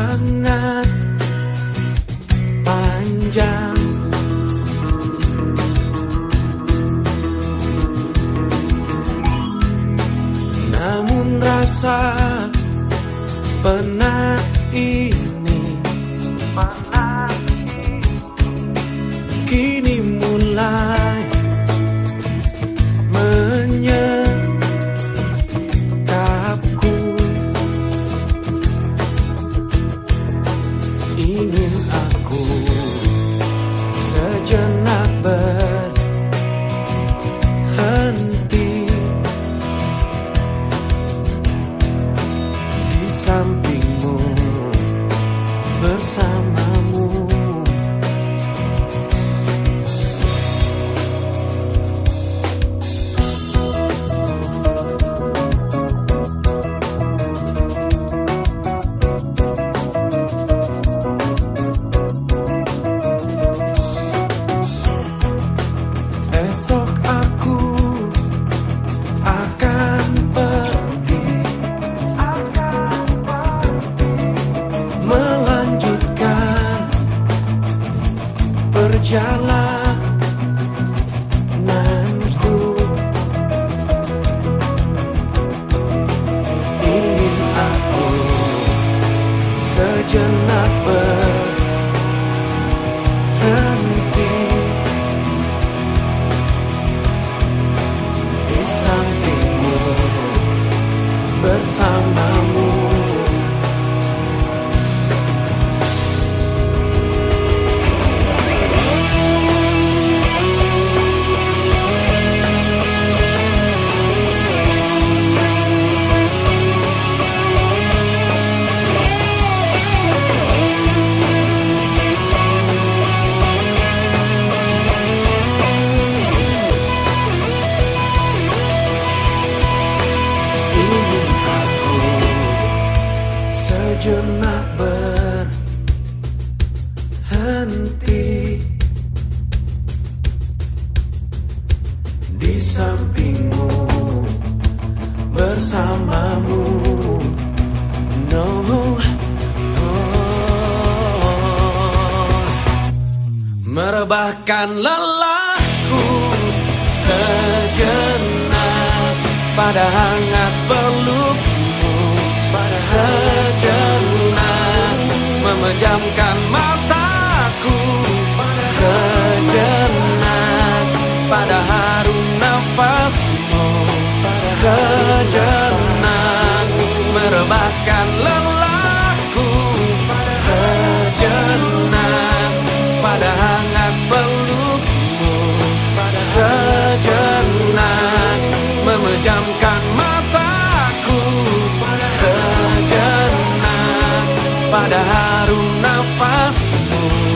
sangat panjang. Namun rasa penat ini sampingmu Bersamamu. Esok aku perjalananku Ingin aku sejenak berhenti sejenak berhenti di sampingmu bersamamu no oh. merebahkan lelahku sejenak pada hangat pelukmu sejenak memejamkan mataku sejenak pada raro na face do